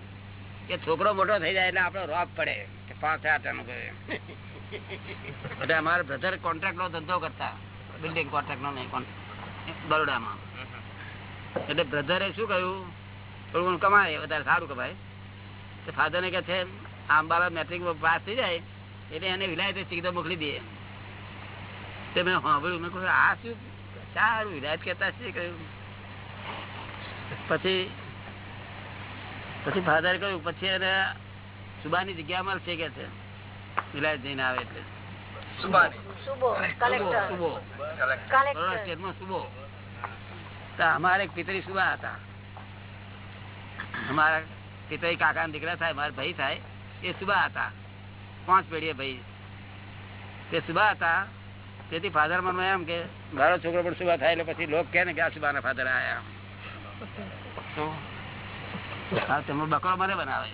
કે છોકરો મોટો થઈ જાય એટલે આપડો રોપ પડે કે પાંચ આઠ એટલે અમારા બ્રધર કોન્ટ્રાક્ટ નો ધંધો કરતા બિલ્ડિંગ કોન્ટ્રાક્ટ નો નહીં બરોડામાં. એટલે બ્રધરે શું કહ્યું? થોડું કમાય વધારે સારું કમાય. તો ફાધર ને કે છે આમ બાબા મેટ્રિક પાસ થઈ જાય એટલે એને વિલાયત સીધો મોકલી દે. તે મેં સાંભળ્યું મેં કહ્યું આ શું સારું વિલાયત કહેતા છે કહ્યું. પછી પછી ફાધર કહ્યું પછી એને સુબાની જગ્યા મળશે કે છે? વિલાયત જઈને આવે એટલે. સુબાની સુબો કલેક્ટર સુબો બરોડા કલેક્ટર સ્ટેટમાં સુબો. તો અમારે એક પિતરી સુબા હતા. અમારા પિતા કાકા દીકરા થાય મારા ભાઈ થાય એ સુબા હતા. પાંચ પેઢીએ ભાઈ. તે સુબા હતા. તેથી ફાધર મનમાં એમ કે, મારો છોકરો પણ સુબા થાય એટલે પછી લોક કે ને કે આ સુબાના ફાધર આયા. બકરો મને બનાવે.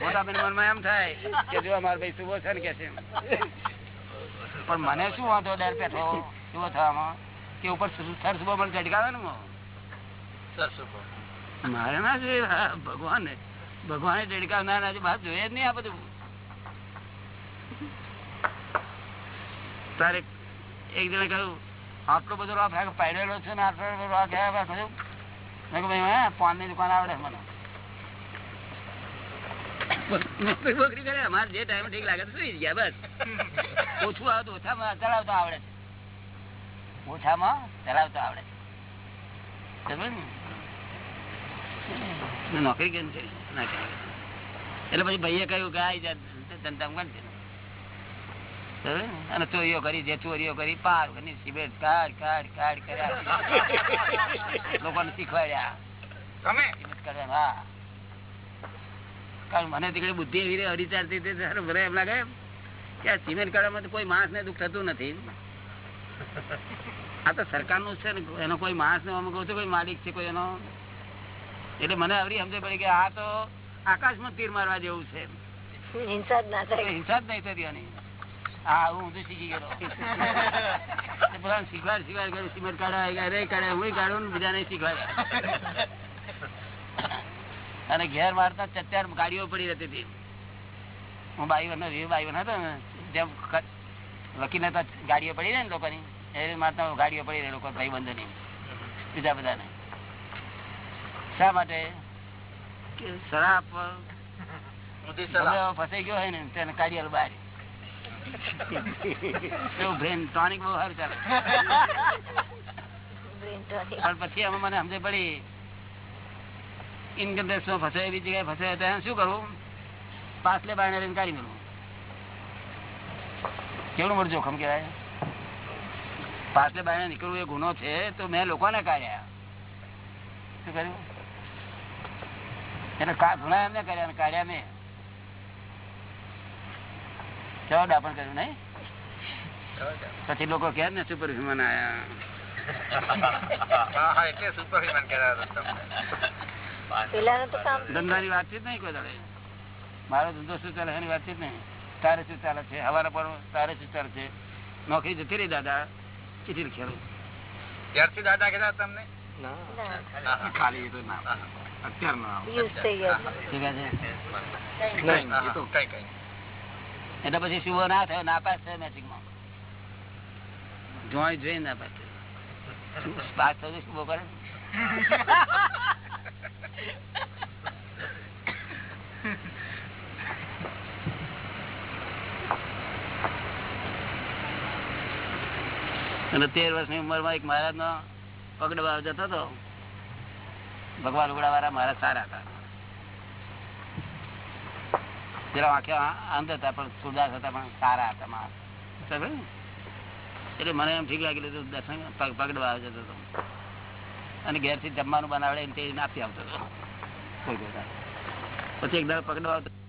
મોટા બેન મનમાં એમ થાય કે જો મારો ભાઈ સુબો છે ને કે છે. પણ મને શું વાંધો, ડર પેઠો? સુબો થવામાં? કે ઉપર સર સુબો મને ચટકાવે ને મારે ના જોઈએ. ભગવાન. ભગવાને ચડકાવનાર છે બાપ જોઈએ જ નહીં આ બધું. તારે એક જણે કહ્યું આટલો બધો રોક પાડેલો છે ને આટલો બધો રોક બસ મેં કહ્યું ભાઈ પાનની દુકાન આવડે મને. બોકરી કરે, અમારે જે ટાઈમ ઠીક લાગે સુઈ ગયા, બસ. ઓછું આવતું, ઓછામાં ચલાવતો આવડે. ઓછામાં ચલાવતો આવડે. નોકરી કેમ છે? એટલે પછી ભાઈએ કહ્યું કે આ ધંધા કોણ ને? અને ચોરીઓ કરી જે ચોરીઓ કરી પાર કરી સિગરેટ કાઢ કાઢ કાઢ કર્યા. લોકોને શીખવાડ્યા. હા. કારણ મને તીકડે બુદ્ધિ એવી હરિચારતી હરીચારતી મને એમ લાગે કે આ સિમેન્ટ કાઢવામાં કોઈ માણસ ને દુઃખ થતું નથી. આ તો સરકારનું છે ને એનો કોઈ માણસ ને કહું છું કોઈ માલિક છે કોઈ એનો. એટલે મને આવરી સમજ પડી કે આ તો આકાશમાં તીર મારવા જેવું છે. હિંસા જ નહીં થતી આની. હા હું ઊંધું શીખી ગયો તે બધા શીખવાડ શીખવાડ સિમેન્ટ કાઢવા કાઢે હું કાઢું ને બીજાને શીખવાડ્યા અને ઘેર મારતા ચચાર ગાડીઓ પડી રહેતી હતી. હું બાઈ વીર બાઈ વન હતો ને જેમ ક- ગાડીઓ પડી રહે ને લોકોની. ગાડીઓ પડી રહી લોકો ભાઈ બંધોની બીજા બધાને. શા માટે? શરાબ ફસાઈ ગયો હોય ને તેને કાઢી બહાર. ટોનિક બહુ સારું ચાલે. પણ પછી અમે મને સમજે પડી. ઇન્કમ ટેક્સમાં ફસાય એવી જગ્યાએ ફસાય ત્યાં શું કરવું? પાછલે બારણે લઈને કાઢી મેળવું કેવડું મોટું જોખમ કહેવાય. પાછલે બારણે નીકળવું એ ગુનો છે તો મેં લોકોને કાઢ્યા. શું કર્યું? એટલે કા- ગુના એમને કર્યા કાઢ્યા મેં. કેવો ડાપણ કર્યું નહીં? પછી લોકો કે ને સુપર હ્યુમન આયા એટલે સુપર હ્યુમન ધંધાની વાતચીત નહીં કોઈ દાડે. મારો ધંધો શું ચાલે એની વાતચીત નહીં. તારે શું ચાલે છે? હવાના પર તારે શું ચાલે છે? નોકરી જતી રહી દાદા. ચીઠી લખી ત્યારથી દાદા કીધા તમને? ના. ખાલી તો ના અત્યાર ના એટલે પછી શુભો ના થયો નાપાસ થયો મેચિંગમાં? જોઈ જોઈ નાપાસ થયો. પાસ થયો શુભો કરે અને તેર વર્ષની ઉંમરમાં એક મહારાજ નો પગડવા જતો હતો. ભગવાન ઉગડા વાળા મહારાજ સારા હતા. પેલા આંખે અંધ હતા, પણ સુરદાસ હતા, પણ સારા હતા સમજ્યો એટલે મને એમ ઠીક લાગેલું હતું, દર્શન પગ પગડવા જતો હતો. અને ઘેરથી જમવાનું બનાવડે એમ તે આપી આવતો હતો. પછી એક દાડો પગડવા આવતો